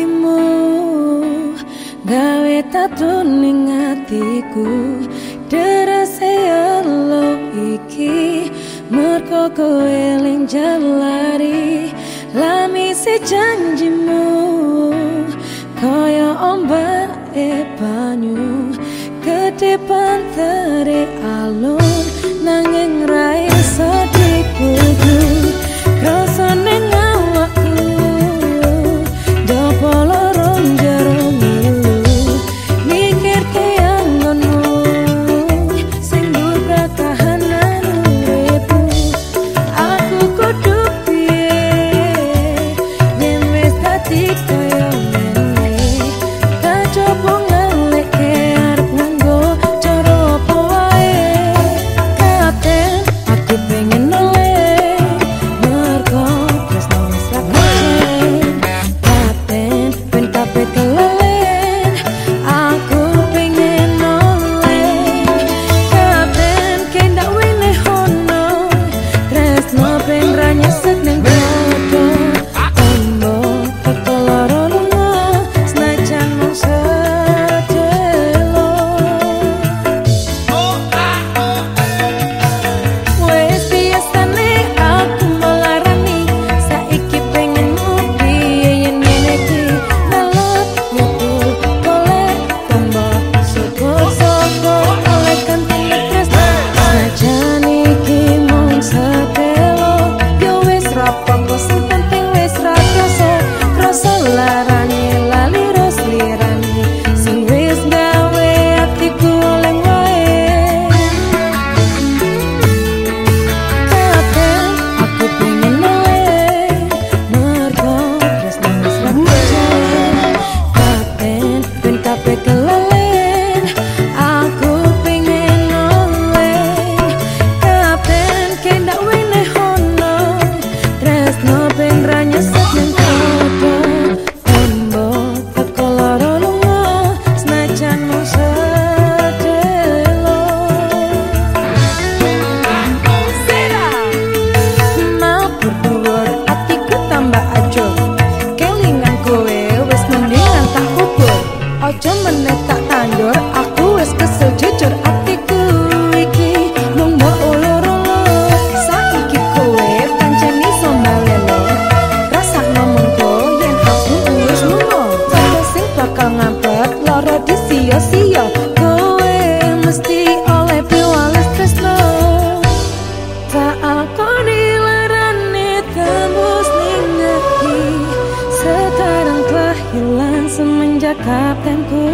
atimu gawe tatu ning atiku derase lo iki. Merko kowe jalari lami si janjimu. Kaya ombak e banyu ke depan tere kakap dan ku